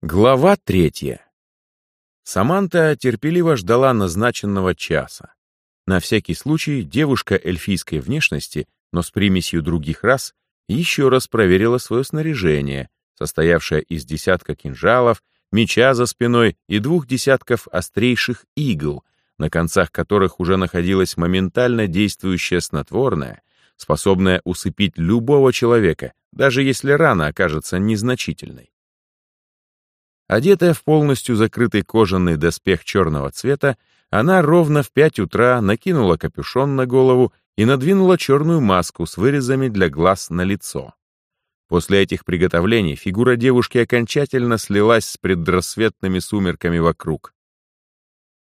Глава третья. Саманта терпеливо ждала назначенного часа. На всякий случай девушка эльфийской внешности, но с примесью других рас, еще раз проверила свое снаряжение, состоявшее из десятка кинжалов, меча за спиной и двух десятков острейших игл, на концах которых уже находилось моментально действующее снотворное, способное усыпить любого человека, даже если рана окажется незначительной. Одетая в полностью закрытый кожаный доспех черного цвета, она ровно в пять утра накинула капюшон на голову и надвинула черную маску с вырезами для глаз на лицо. После этих приготовлений фигура девушки окончательно слилась с предрассветными сумерками вокруг.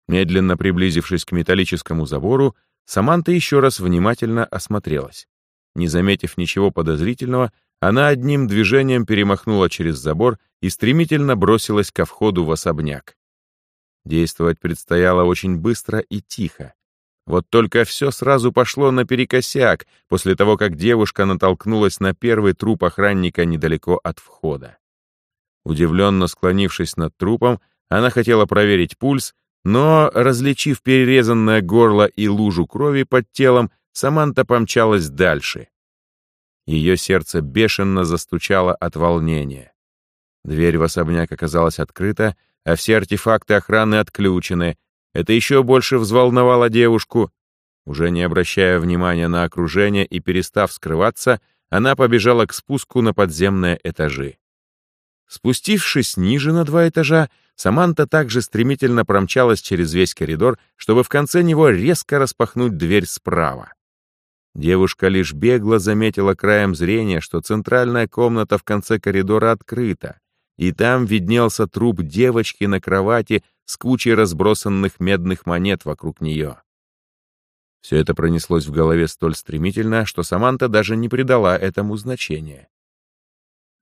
Медленно приблизившись к металлическому забору, Саманта еще раз внимательно осмотрелась. Не заметив ничего подозрительного, она одним движением перемахнула через забор и стремительно бросилась ко входу в особняк. Действовать предстояло очень быстро и тихо. Вот только все сразу пошло наперекосяк после того, как девушка натолкнулась на первый труп охранника недалеко от входа. Удивленно склонившись над трупом, она хотела проверить пульс, но, различив перерезанное горло и лужу крови под телом, Саманта помчалась дальше. Ее сердце бешено застучало от волнения. Дверь в особняк оказалась открыта, а все артефакты охраны отключены. Это еще больше взволновало девушку. Уже не обращая внимания на окружение и перестав скрываться, она побежала к спуску на подземные этажи. Спустившись ниже на два этажа, Саманта также стремительно промчалась через весь коридор, чтобы в конце него резко распахнуть дверь справа. Девушка лишь бегло заметила краем зрения, что центральная комната в конце коридора открыта, и там виднелся труп девочки на кровати с кучей разбросанных медных монет вокруг нее. Все это пронеслось в голове столь стремительно, что Саманта даже не придала этому значения.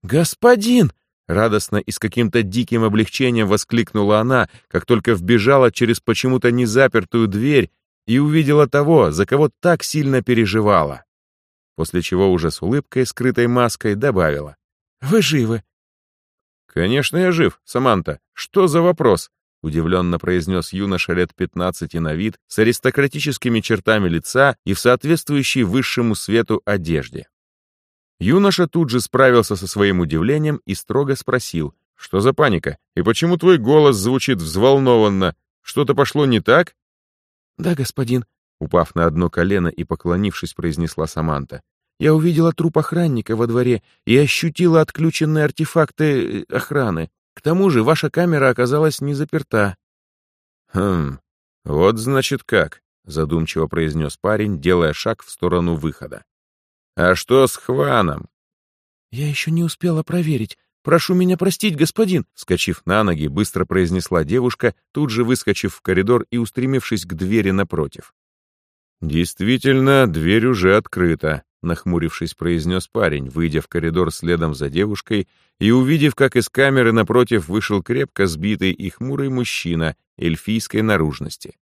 «Господин!» — радостно и с каким-то диким облегчением воскликнула она, как только вбежала через почему-то незапертую дверь и увидела того, за кого так сильно переживала. После чего уже с улыбкой, скрытой маской, добавила. «Вы живы?» «Конечно, я жив, Саманта. Что за вопрос?» — удивленно произнес юноша лет пятнадцати на вид, с аристократическими чертами лица и в соответствующей высшему свету одежде. Юноша тут же справился со своим удивлением и строго спросил, «Что за паника? И почему твой голос звучит взволнованно? Что-то пошло не так?» «Да, господин», — упав на одно колено и поклонившись, произнесла Саманта. «Я увидела труп охранника во дворе и ощутила отключенные артефакты э, охраны. К тому же ваша камера оказалась не заперта». «Хм, вот значит как», — задумчиво произнес парень, делая шаг в сторону выхода. «А что с Хваном?» «Я еще не успела проверить. «Прошу меня простить, господин!» Скочив на ноги, быстро произнесла девушка, тут же выскочив в коридор и устремившись к двери напротив. «Действительно, дверь уже открыта», — нахмурившись, произнес парень, выйдя в коридор следом за девушкой и увидев, как из камеры напротив вышел крепко сбитый и хмурый мужчина эльфийской наружности.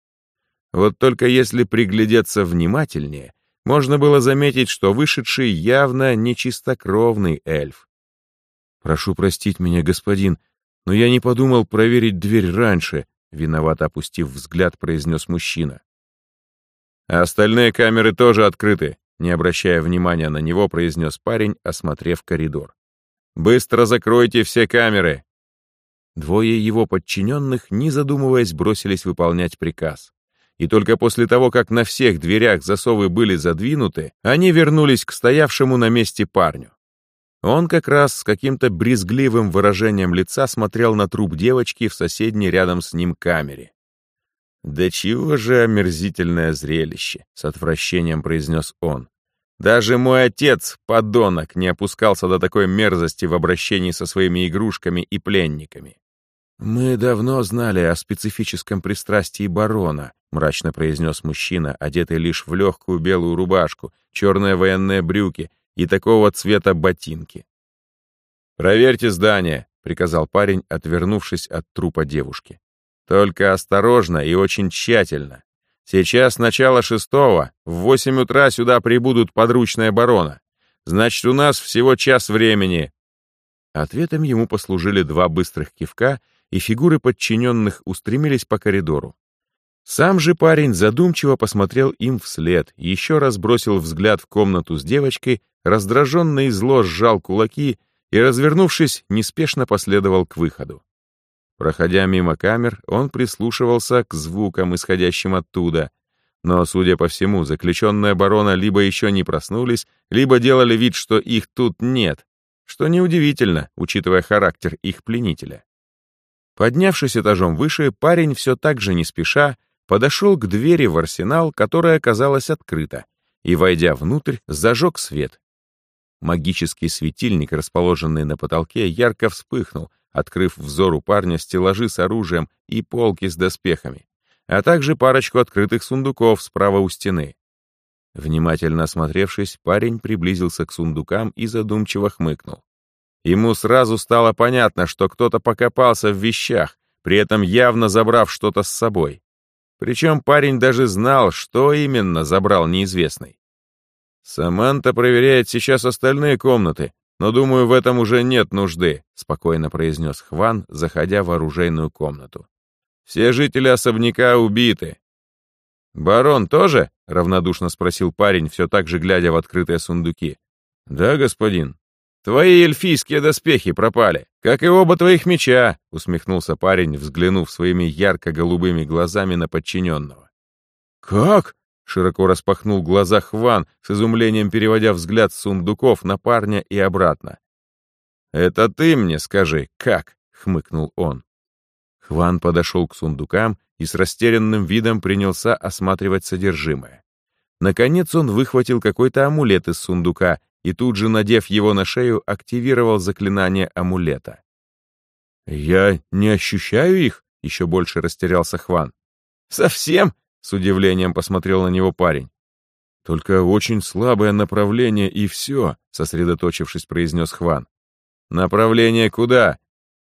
Вот только если приглядеться внимательнее, можно было заметить, что вышедший явно не чистокровный эльф. «Прошу простить меня, господин, но я не подумал проверить дверь раньше», виновато опустив взгляд, произнес мужчина. «А остальные камеры тоже открыты», не обращая внимания на него, произнес парень, осмотрев коридор. «Быстро закройте все камеры!» Двое его подчиненных, не задумываясь, бросились выполнять приказ. И только после того, как на всех дверях засовы были задвинуты, они вернулись к стоявшему на месте парню. Он как раз с каким-то брезгливым выражением лица смотрел на труп девочки в соседней рядом с ним камере. «Да чего же омерзительное зрелище!» — с отвращением произнес он. «Даже мой отец, подонок, не опускался до такой мерзости в обращении со своими игрушками и пленниками». «Мы давно знали о специфическом пристрастии барона», — мрачно произнес мужчина, одетый лишь в легкую белую рубашку, черные военные брюки и такого цвета ботинки. «Проверьте здание», — приказал парень, отвернувшись от трупа девушки. «Только осторожно и очень тщательно. Сейчас начало шестого, в восемь утра сюда прибудут подручные барона. Значит, у нас всего час времени». Ответом ему послужили два быстрых кивка, и фигуры подчиненных устремились по коридору. Сам же парень задумчиво посмотрел им вслед, еще раз бросил взгляд в комнату с девочкой, раздраженно и зло сжал кулаки и, развернувшись, неспешно последовал к выходу. Проходя мимо камер, он прислушивался к звукам, исходящим оттуда, но, судя по всему, заключенные барона либо еще не проснулись, либо делали вид, что их тут нет, что неудивительно, учитывая характер их пленителя. Поднявшись этажом выше, парень все так же не спеша подошел к двери в арсенал, которая оказалась открыта, и, войдя внутрь, зажег свет. Магический светильник, расположенный на потолке, ярко вспыхнул, открыв взору парня стеллажи с оружием и полки с доспехами, а также парочку открытых сундуков справа у стены. Внимательно осмотревшись, парень приблизился к сундукам и задумчиво хмыкнул. Ему сразу стало понятно, что кто-то покопался в вещах, при этом явно забрав что-то с собой. Причем парень даже знал, что именно забрал неизвестный. «Саманта проверяет сейчас остальные комнаты, но, думаю, в этом уже нет нужды», спокойно произнес Хван, заходя в оружейную комнату. «Все жители особняка убиты, «Барон тоже?» — равнодушно спросил парень, все так же глядя в открытые сундуки. «Да, господин». «Твои эльфийские доспехи пропали, как и оба твоих меча», — усмехнулся парень, взглянув своими ярко-голубыми глазами на подчиненного. «Как?» — широко распахнул глаза Хван, с изумлением переводя взгляд с сундуков на парня и обратно. «Это ты мне скажи, как?» — хмыкнул он. Хван подошел к сундукам и с растерянным видом принялся осматривать содержимое. Наконец он выхватил какой-то амулет из сундука и тут же, надев его на шею, активировал заклинание амулета. «Я не ощущаю их?» — еще больше растерялся Хван. «Совсем?» — с удивлением посмотрел на него парень. «Только очень слабое направление и все», — сосредоточившись, произнес Хван. «Направление куда?»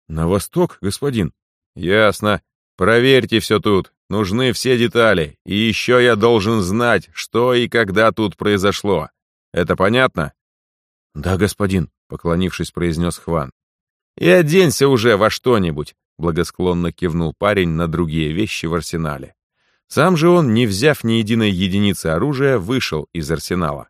«На восток, господин». «Ясно. Проверьте все тут, нужны все детали, и еще я должен знать, что и когда тут произошло. Это понятно?» «Да, господин», — поклонившись, произнес Хван. «И оденься уже во что-нибудь», — благосклонно кивнул парень на другие вещи в арсенале. Сам же он, не взяв ни единой единицы оружия, вышел из арсенала.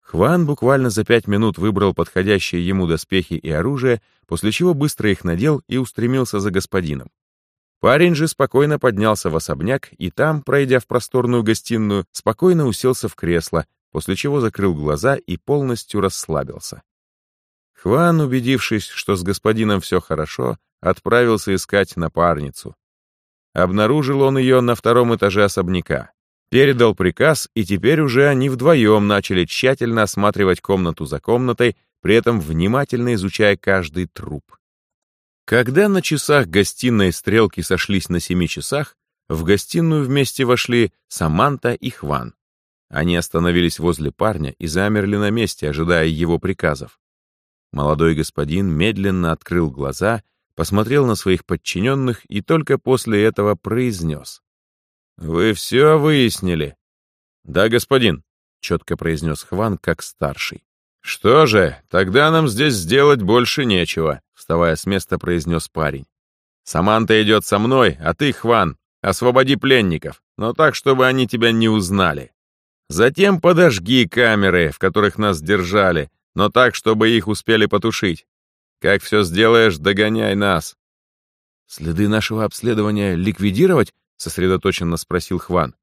Хван буквально за пять минут выбрал подходящие ему доспехи и оружие, после чего быстро их надел и устремился за господином. Парень же спокойно поднялся в особняк и там, пройдя в просторную гостиную, спокойно уселся в кресло, после чего закрыл глаза и полностью расслабился. Хван, убедившись, что с господином все хорошо, отправился искать напарницу. Обнаружил он ее на втором этаже особняка. Передал приказ, и теперь уже они вдвоем начали тщательно осматривать комнату за комнатой, при этом внимательно изучая каждый труп. Когда на часах гостиной стрелки сошлись на семи часах, в гостиную вместе вошли Саманта и Хван. Они остановились возле парня и замерли на месте, ожидая его приказов. Молодой господин медленно открыл глаза, посмотрел на своих подчиненных и только после этого произнес. «Вы все выяснили?» «Да, господин», — четко произнес Хван как старший. «Что же, тогда нам здесь сделать больше нечего», — вставая с места, произнес парень. «Саманта идет со мной, а ты, Хван, освободи пленников, но так, чтобы они тебя не узнали. Затем подожги камеры, в которых нас держали, но так, чтобы их успели потушить. Как все сделаешь, догоняй нас». «Следы нашего обследования ликвидировать?» — сосредоточенно спросил Хван.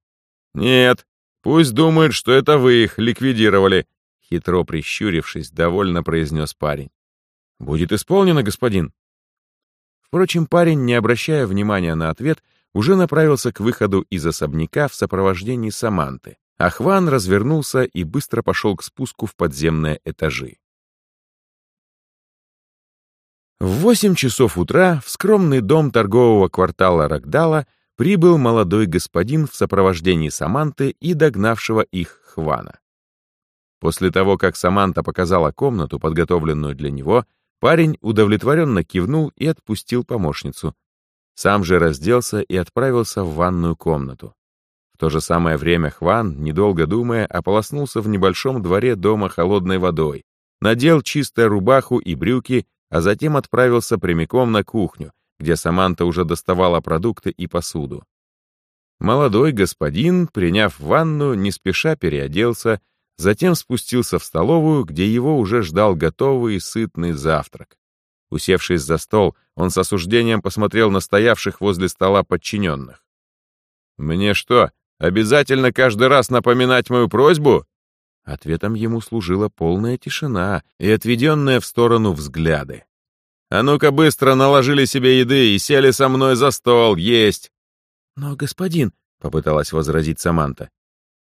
«Нет, пусть думают, что это вы их ликвидировали, Хитро прищурившись, довольно произнес парень. «Будет исполнено, господин». Впрочем, парень, не обращая внимания на ответ, уже направился к выходу из особняка в сопровождении Саманты. Ахван развернулся и быстро пошел к спуску в подземные этажи. В восемь часов утра в скромный дом торгового квартала Рогдала прибыл молодой господин в сопровождении Саманты и догнавшего их Хвана. После того, как Саманта показала комнату, подготовленную для него, парень удовлетворенно кивнул и отпустил помощницу. Сам же разделся и отправился в ванную комнату. В то же самое время Хван, недолго думая, ополоснулся в небольшом дворе дома холодной водой, надел чистую рубаху и брюки, а затем отправился прямиком на кухню, где Саманта уже доставала продукты и посуду. Молодой господин, приняв ванну, не спеша переоделся, затем спустился в столовую, где его уже ждал готовый и сытный завтрак. Усевшись за стол, он с осуждением посмотрел на стоявших возле стола подчиненных. «Мне что, обязательно каждый раз напоминать мою просьбу?» Ответом ему служила полная тишина и отведенные в сторону взгляды. «А ну-ка быстро наложили себе еды и сели со мной за стол, есть!» «Но, господин...» — попыталась возразить Саманта.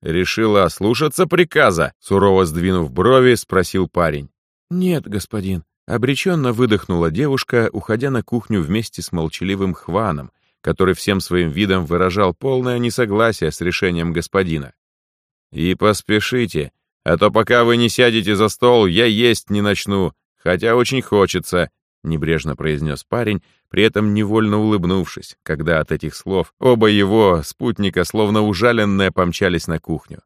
«Решила ослушаться приказа?» — сурово сдвинув брови, спросил парень. «Нет, господин», — обреченно выдохнула девушка, уходя на кухню вместе с молчаливым Хваном, который всем своим видом выражал полное несогласие с решением господина. «И поспешите, а то пока вы не сядете за стол, я есть не начну, хотя очень хочется», — небрежно произнес парень, при этом невольно улыбнувшись, когда от этих слов оба его спутника, словно ужаленные, помчались на кухню.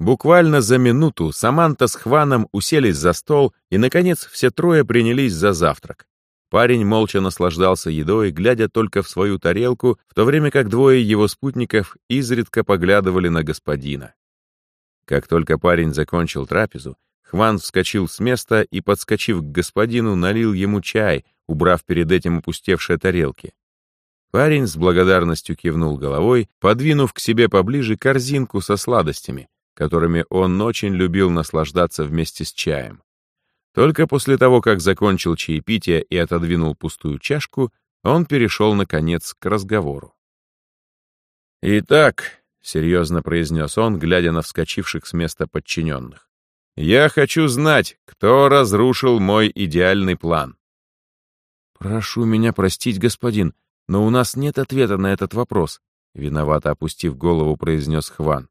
Буквально за минуту Саманта с Хваном уселись за стол, и, наконец, все трое принялись за завтрак. Парень молча наслаждался едой, глядя только в свою тарелку, в то время как двое его спутников изредка поглядывали на господина. Как только парень закончил трапезу, Хван вскочил с места и, подскочив к господину, налил ему чай, убрав перед этим опустевшие тарелки. Парень с благодарностью кивнул головой, подвинув к себе поближе корзинку со сладостями, которыми он очень любил наслаждаться вместе с чаем. Только после того, как закончил чаепитие и отодвинул пустую чашку, он перешел, наконец, к разговору. «Итак», — серьезно произнес он, глядя на вскочивших с места подчиненных, «я хочу знать, кто разрушил мой идеальный план». «Прошу меня простить, господин, но у нас нет ответа на этот вопрос», — виновато опустив голову, произнес Хван.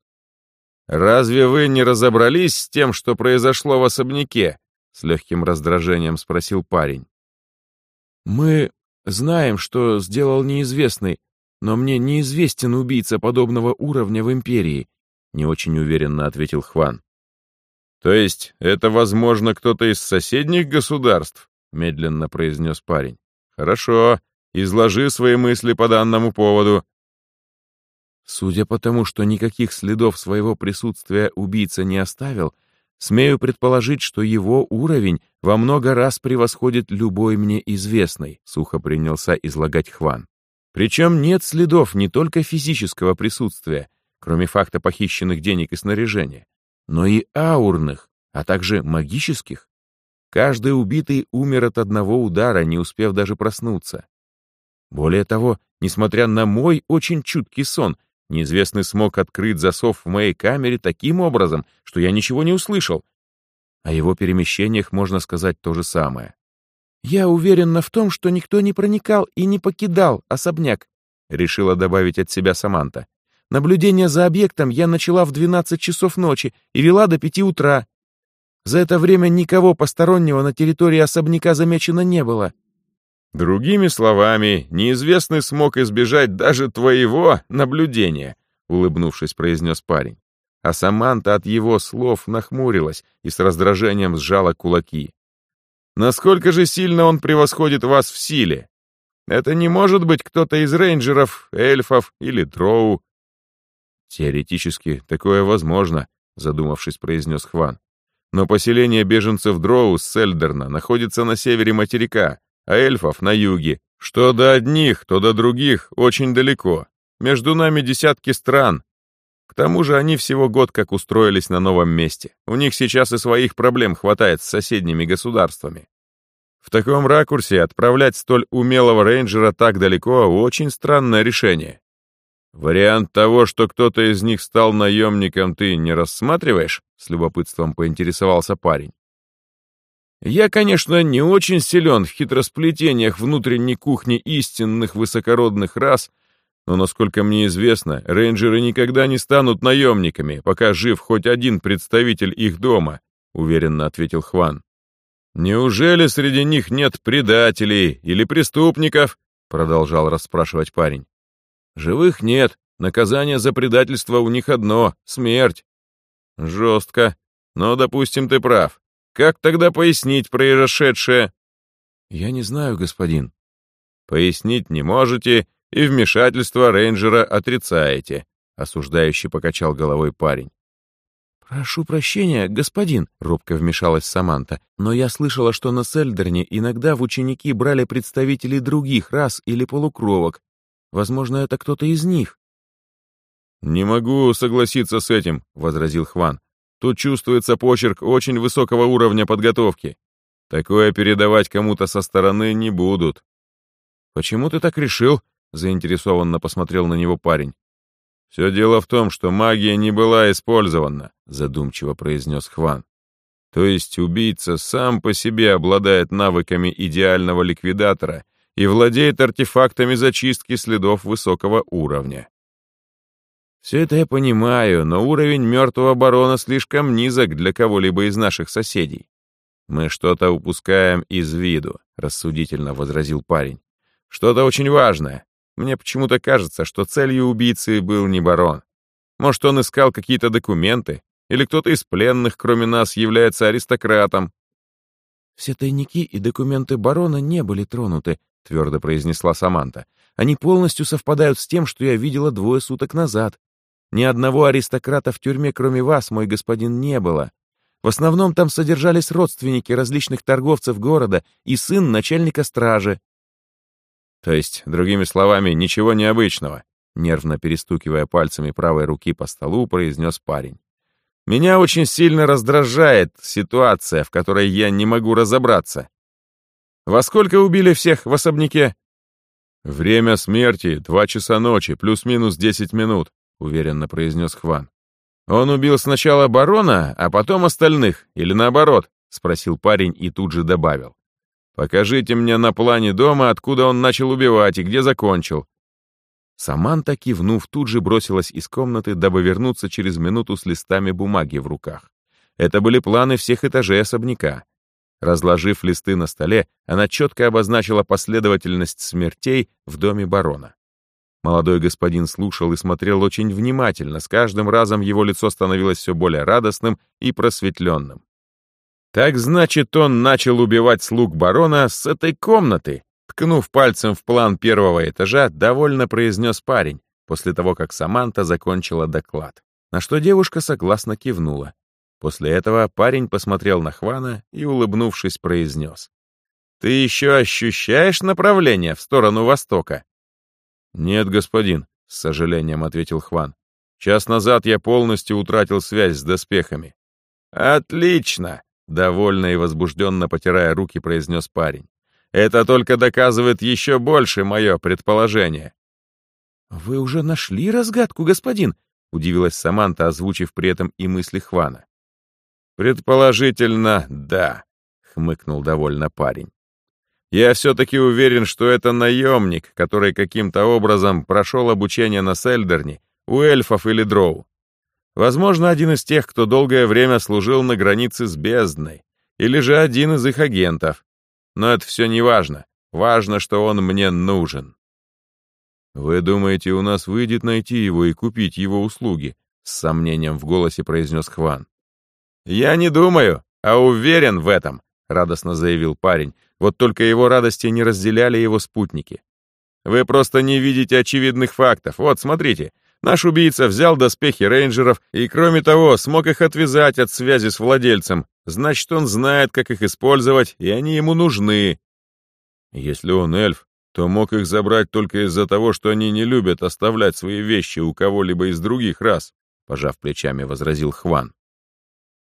«Разве вы не разобрались с тем, что произошло в особняке?» С легким раздражением спросил парень. «Мы знаем, что сделал неизвестный, но мне неизвестен убийца подобного уровня в Империи», не очень уверенно ответил Хван. «То есть это, возможно, кто-то из соседних государств?» медленно произнес парень. «Хорошо, изложи свои мысли по данному поводу». Судя по тому, что никаких следов своего присутствия убийца не оставил, Смею предположить, что его уровень во много раз превосходит любой мне известный, сухо принялся излагать Хван. Причем нет следов не только физического присутствия, кроме факта похищенных денег и снаряжения, но и аурных, а также магических. Каждый убитый умер от одного удара, не успев даже проснуться. Более того, несмотря на мой очень чуткий сон, Неизвестный смог открыть засов в моей камере таким образом, что я ничего не услышал. О его перемещениях можно сказать то же самое. «Я уверена в том, что никто не проникал и не покидал особняк», решила добавить от себя Саманта. «Наблюдение за объектом я начала в 12 часов ночи и вела до 5 утра. За это время никого постороннего на территории особняка замечено не было. Другими словами, неизвестный смог избежать даже твоего наблюдения, улыбнувшись, произнес парень. А Саманта от его слов нахмурилась и с раздражением сжала кулаки. Насколько же сильно он превосходит вас в силе? Это не может быть кто-то из рейнджеров, эльфов или дроу. Теоретически такое возможно, задумавшись, произнес Хван. Но поселение беженцев дроу с Сельдерна находится на севере материка, а эльфов на юге. Что до одних, то до других очень далеко. Между нами десятки стран. К тому же они всего год как устроились на новом месте. У них сейчас и своих проблем хватает с соседними государствами. В таком ракурсе отправлять столь умелого рейнджера так далеко — очень странное решение. Вариант того, что кто-то из них стал наемником, ты не рассматриваешь? С любопытством поинтересовался парень. Я, конечно, не очень силен в хитросплетениях внутренней кухни истинных высокородных рас, но, насколько мне известно, рейнджеры никогда не станут наемниками, пока жив хоть один представитель их дома, уверенно ответил Хван. Неужели среди них нет предателей или преступников? продолжал расспрашивать парень. Живых нет, наказание за предательство у них одно — смерть. Жестко, но, допустим, ты прав. Как тогда пояснить произошедшее? «Я не знаю, господин». «Пояснить не можете и вмешательство рейнджера отрицаете», — осуждающий покачал головой парень. «Прошу прощения, господин», — робко вмешалась Саманта, «но я слышала, что на Сельдерне иногда в ученики брали представителей других рас или полукровок. Возможно, это кто-то из них». «Не могу согласиться с этим», — возразил Хван. «Тут чувствуется почерк очень высокого уровня подготовки. Такое передавать кому-то со стороны не будут». «Почему ты так решил?» — заинтересованно посмотрел на него парень. «Все дело в том, что магия не была использована», — задумчиво произнес Хван. «То есть убийца сам по себе обладает навыками идеального ликвидатора и владеет артефактами зачистки следов высокого уровня. Все это я понимаю, но уровень мертвого барона слишком низок для кого-либо из наших соседей. Мы что-то упускаем из виду, рассудительно возразил парень. Что-то очень важное. Мне почему-то кажется, что целью убийцы был не барон. Может, он искал какие-то документы, или кто-то из пленных, кроме нас, является аристократом. Все тайники и документы барона не были тронуты, твердо произнесла Саманта. Они полностью совпадают с тем, что я видела двое суток назад. Ни одного аристократа в тюрьме, кроме вас, мой господин, не было. В основном там содержались родственники различных торговцев города и сын начальника стражи. То есть, другими словами, ничего необычного, нервно перестукивая пальцами правой руки по столу, произнес парень. Меня очень сильно раздражает ситуация, в которой я не могу разобраться. Во сколько убили всех в особняке? Время смерти — два часа ночи, плюс-минус десять минут уверенно произнес Хван. «Он убил сначала барона, а потом остальных, или наоборот?» — спросил парень и тут же добавил. «Покажите мне на плане дома, откуда он начал убивать и где закончил». Саманта, кивнув, тут же бросилась из комнаты, дабы вернуться через минуту с листами бумаги в руках. Это были планы всех этажей особняка. Разложив листы на столе, она четко обозначила последовательность смертей в доме барона. Молодой господин слушал и смотрел очень внимательно, с каждым разом его лицо становилось все более радостным и просветленным. «Так значит, он начал убивать слуг барона с этой комнаты?» Ткнув пальцем в план первого этажа, довольно произнес парень, после того, как Саманта закончила доклад, на что девушка согласно кивнула. После этого парень посмотрел на Хвана и, улыбнувшись, произнес. «Ты еще ощущаешь направление в сторону востока?» «Нет, господин», — с сожалением ответил Хван. «Час назад я полностью утратил связь с доспехами». «Отлично!» — довольно и возбужденно потирая руки, произнес парень. «Это только доказывает еще больше мое предположение». «Вы уже нашли разгадку, господин?» — удивилась Саманта, озвучив при этом и мысли Хвана. «Предположительно, да», — хмыкнул довольно парень. Я все-таки уверен, что это наемник, который каким-то образом прошел обучение на Сельдерне у эльфов или дроу. Возможно, один из тех, кто долгое время служил на границе с бездной, или же один из их агентов. Но это все не важно. Важно, что он мне нужен. «Вы думаете, у нас выйдет найти его и купить его услуги?» — с сомнением в голосе произнес Хван. «Я не думаю, а уверен в этом», — радостно заявил парень, вот только его радости не разделяли его спутники. «Вы просто не видите очевидных фактов. Вот, смотрите. Наш убийца взял доспехи рейнджеров и, кроме того, смог их отвязать от связи с владельцем. Значит, он знает, как их использовать, и они ему нужны». «Если он эльф, то мог их забрать только из-за того, что они не любят оставлять свои вещи у кого-либо из других рас», пожав плечами, возразил Хван.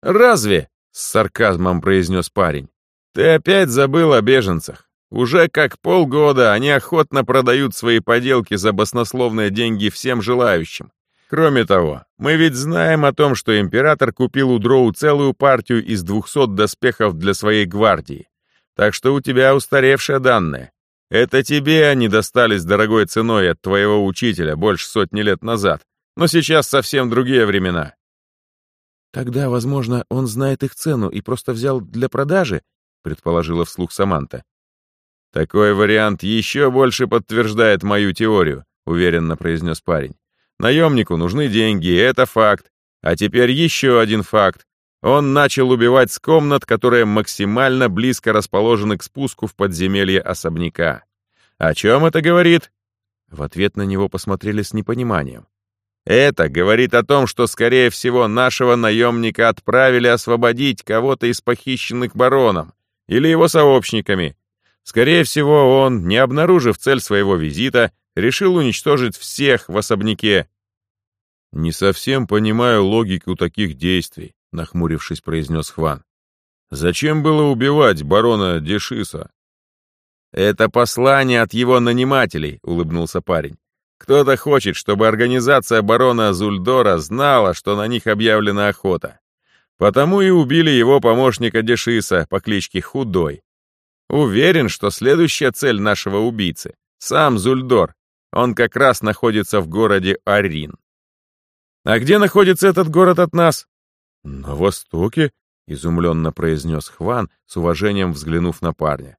«Разве?» — с сарказмом произнес парень. Ты опять забыл о беженцах. Уже как полгода они охотно продают свои поделки за баснословные деньги всем желающим. Кроме того, мы ведь знаем о том, что император купил у Дроу целую партию из 200 доспехов для своей гвардии. Так что у тебя устаревшие данные. Это тебе они достались дорогой ценой от твоего учителя больше сотни лет назад. Но сейчас совсем другие времена. Тогда, возможно, он знает их цену и просто взял для продажи, предположила вслух Саманта. «Такой вариант еще больше подтверждает мою теорию», уверенно произнес парень. «Наемнику нужны деньги, это факт. А теперь еще один факт. он начал убивать с комнат, которые максимально близко расположены к спуску в подземелье особняка. О чем это говорит? В ответ на него посмотрели с непониманием. Это говорит о том, что, скорее всего, нашего наемника отправили освободить кого-то из похищенных бароном или его сообщниками. Скорее всего, он, не обнаружив цель своего визита, решил уничтожить всех в особняке. «Не совсем понимаю логику таких действий», — нахмурившись, произнес Хван. «Зачем было убивать барона Дешиса?» «Это послание от его нанимателей», — улыбнулся парень. «Кто-то хочет, чтобы организация барона Зульдора знала, что на них объявлена охота. Потому и убили его помощника Дешиса по кличке Худой. Уверен, что следующая цель нашего убийцы — сам Зульдор. Он как раз находится в городе Арин. А где находится этот город от нас? На востоке, изумленно произнес Хван, с уважением взглянув на парня.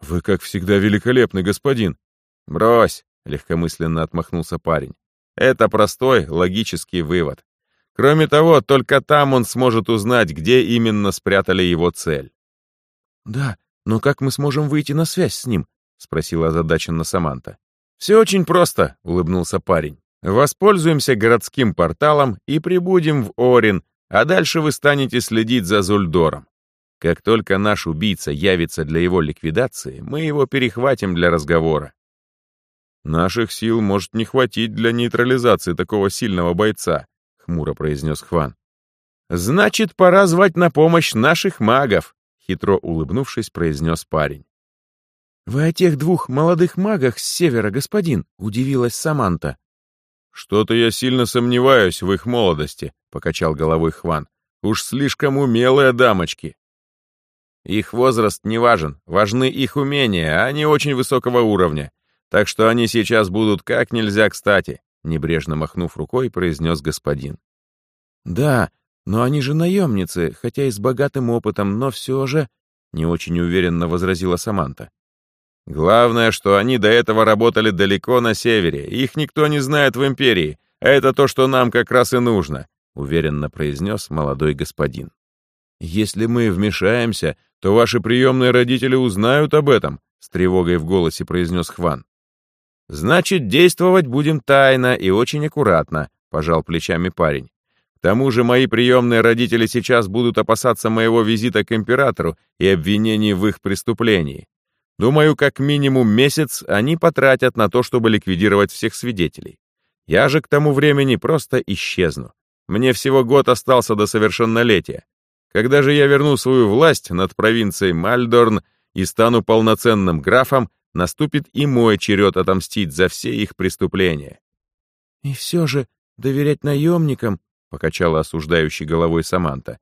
Вы, как всегда, великолепный господин. Брось, легкомысленно отмахнулся парень. Это простой логический вывод. Кроме того, только там он сможет узнать, где именно спрятали его цель. Да, но как мы сможем выйти на связь с ним? спросила озадаченно Саманта. Все очень просто, улыбнулся парень. Воспользуемся городским порталом и прибудем в Орин, а дальше вы станете следить за Зульдором. Как только наш убийца явится для его ликвидации, мы его перехватим для разговора. Наших сил может не хватить для нейтрализации такого сильного бойца, хмуро произнес Хван. Значит, пора звать на помощь наших магов, хитро улыбнувшись, произнес парень. «Вы о тех двух молодых магах с севера, господин?» — удивилась Саманта. «Что-то я сильно сомневаюсь в их молодости», — покачал головой Хван. «Уж слишком умелые дамочки». «Их возраст не важен, важны их умения, а они очень высокого уровня. Так что они сейчас будут как нельзя кстати», — небрежно махнув рукой, произнес господин. «Да, но они же наемницы, хотя и с богатым опытом, но все же...» — не очень уверенно возразила Саманта. Главное, что они до этого работали далеко на севере, их никто не знает в империи, а это то, что нам как раз и нужно», — уверенно произнес молодой господин. «Если мы вмешаемся, то ваши приемные родители узнают об этом», — с тревогой в голосе произнес Хван. «Значит, действовать будем тайно и очень аккуратно», — пожал плечами парень. «К тому же мои приемные родители сейчас будут опасаться моего визита к императору и обвинений в их преступлении. Думаю, как минимум месяц они потратят на то, чтобы ликвидировать всех свидетелей. Я же к тому времени просто исчезну. Мне всего год остался до совершеннолетия. Когда же я верну свою власть над провинцией Мальдорн и стану полноценным графом, наступит и мой черед отомстить за все их преступления. «И все же доверять наемникам», — покачала осуждающей головой Саманта.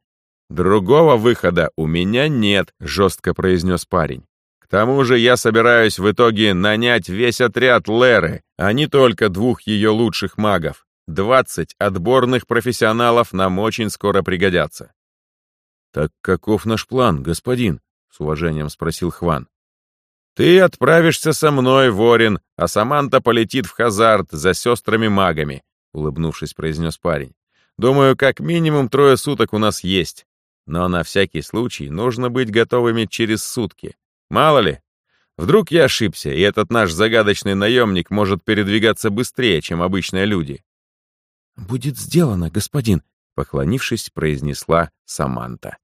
«Другого выхода у меня нет», — жестко произнес парень. К тому же я собираюсь в итоге нанять весь отряд Леры, а не только двух ее лучших магов. Двадцать отборных профессионалов нам очень скоро пригодятся. «Так каков наш план, господин?» — с уважением спросил Хван. «Ты отправишься со мной, Ворин, а Саманта полетит в Хазард за сестрами-магами», — улыбнувшись, произнес парень. «Думаю, как минимум трое суток у нас есть. Но на всякий случай нужно быть готовыми через сутки. Мало ли, вдруг я ошибся, и этот наш загадочный наемник может передвигаться быстрее, чем обычные люди. «Будет сделано, господин», — поклонившись, произнесла Саманта.